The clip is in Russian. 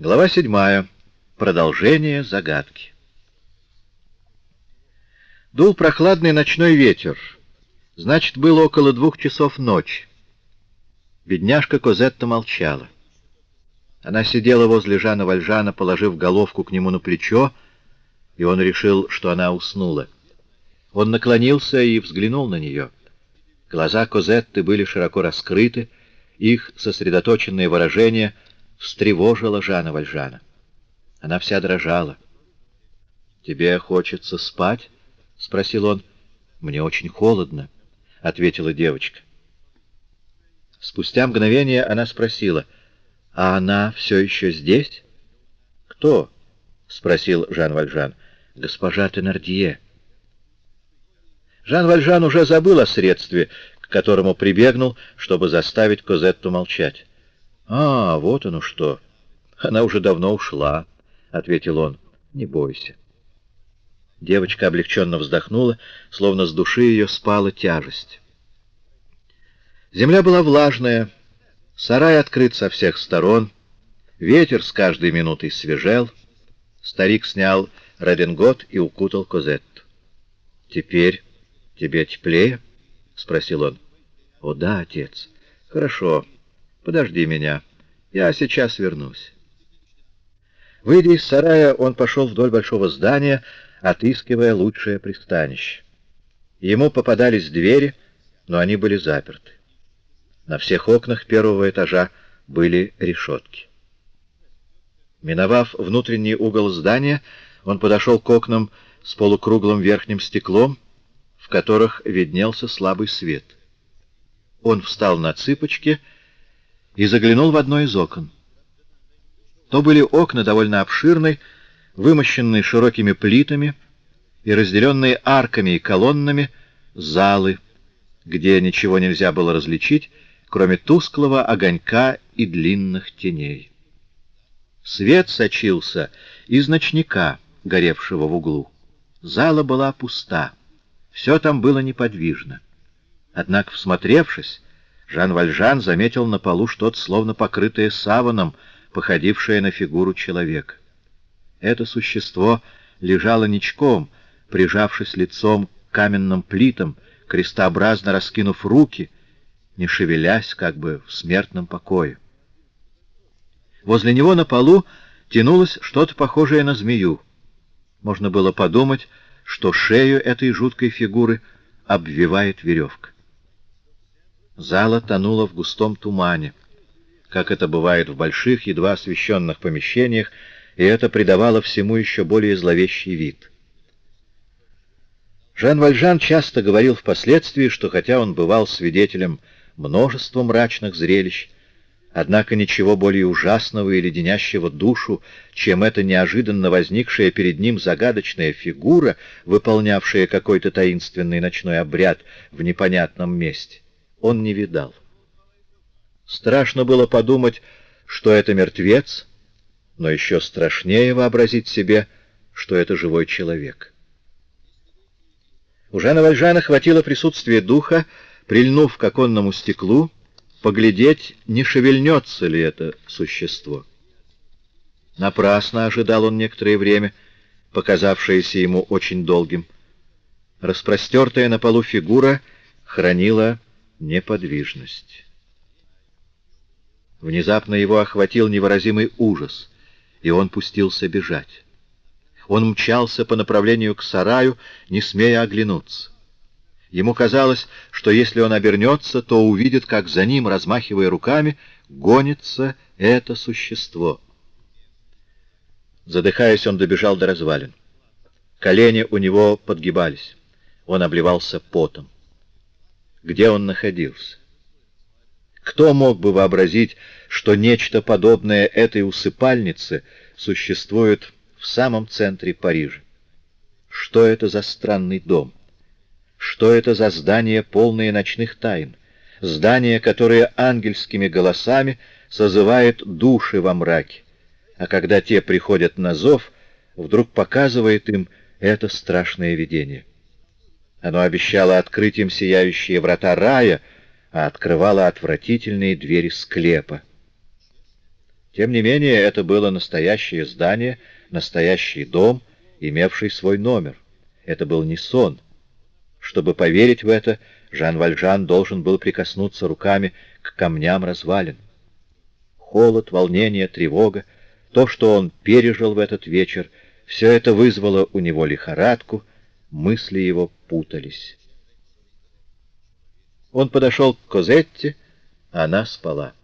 Глава седьмая. Продолжение загадки. Дул прохладный ночной ветер. Значит, было около двух часов ночи. Бедняжка Козетта молчала. Она сидела возле Жана Вальжана, положив головку к нему на плечо, и он решил, что она уснула. Он наклонился и взглянул на нее. Глаза Козетты были широко раскрыты, их сосредоточенное выражение — встревожила Жана Вальжана. Она вся дрожала. «Тебе хочется спать?» — спросил он. «Мне очень холодно», — ответила девочка. Спустя мгновение она спросила, «А она все еще здесь?» «Кто?» — спросил Жан Вальжан. «Госпожа Тенардье». Жан Вальжан уже забыл о средстве, к которому прибегнул, чтобы заставить Козетту молчать. «А, вот оно что! Она уже давно ушла», — ответил он. «Не бойся». Девочка облегченно вздохнула, словно с души ее спала тяжесть. Земля была влажная, сарай открыт со всех сторон, ветер с каждой минутой свежел. Старик снял редингот и укутал Козетту. «Теперь тебе теплее?» — спросил он. «О да, отец. Хорошо». Подожди меня. Я сейчас вернусь. Выйдя из сарая, он пошел вдоль большого здания, отыскивая лучшее пристанище. Ему попадались двери, но они были заперты. На всех окнах первого этажа были решетки. Миновав внутренний угол здания, он подошел к окнам с полукруглым верхним стеклом, в которых виднелся слабый свет. Он встал на цыпочки и, и заглянул в одно из окон. То были окна довольно обширные, вымощенные широкими плитами и разделенные арками и колоннами залы, где ничего нельзя было различить, кроме тусклого огонька и длинных теней. Свет сочился из ночника, горевшего в углу. Зала была пуста, все там было неподвижно. Однако, всмотревшись, Жан Вальжан заметил на полу что-то, словно покрытое саваном, походившее на фигуру человека. Это существо лежало ничком, прижавшись лицом к каменным плитам, крестообразно раскинув руки, не шевелясь, как бы в смертном покое. Возле него на полу тянулось что-то похожее на змею. Можно было подумать, что шею этой жуткой фигуры обвивает веревка. Зала тонула в густом тумане, как это бывает в больших, едва освещенных помещениях, и это придавало всему еще более зловещий вид. Жан Вальжан часто говорил впоследствии, что хотя он бывал свидетелем множества мрачных зрелищ, однако ничего более ужасного и леденящего душу, чем эта неожиданно возникшая перед ним загадочная фигура, выполнявшая какой-то таинственный ночной обряд в непонятном месте он не видал. Страшно было подумать, что это мертвец, но еще страшнее вообразить себе, что это живой человек. У Жана Вальжана хватило присутствия духа, прильнув к оконному стеклу, поглядеть, не шевельнется ли это существо. Напрасно ожидал он некоторое время, показавшееся ему очень долгим. Распростертая на полу фигура хранила неподвижность. Внезапно его охватил невыразимый ужас, и он пустился бежать. Он мчался по направлению к сараю, не смея оглянуться. Ему казалось, что если он обернется, то увидит, как за ним, размахивая руками, гонится это существо. Задыхаясь, он добежал до развалин. Колени у него подгибались. Он обливался потом где он находился. Кто мог бы вообразить, что нечто подобное этой усыпальнице существует в самом центре Парижа? Что это за странный дом? Что это за здание, полное ночных тайн? Здание, которое ангельскими голосами созывает души во мраке, а когда те приходят на зов, вдруг показывает им это страшное видение. Оно обещало открыть им сияющие врата рая, а открывало отвратительные двери склепа. Тем не менее, это было настоящее здание, настоящий дом, имевший свой номер. Это был не сон. Чтобы поверить в это, Жан Вальжан должен был прикоснуться руками к камням развалин. Холод, волнение, тревога, то, что он пережил в этот вечер, все это вызвало у него лихорадку, мысли его путались. Он подошел к Козетте, она спала.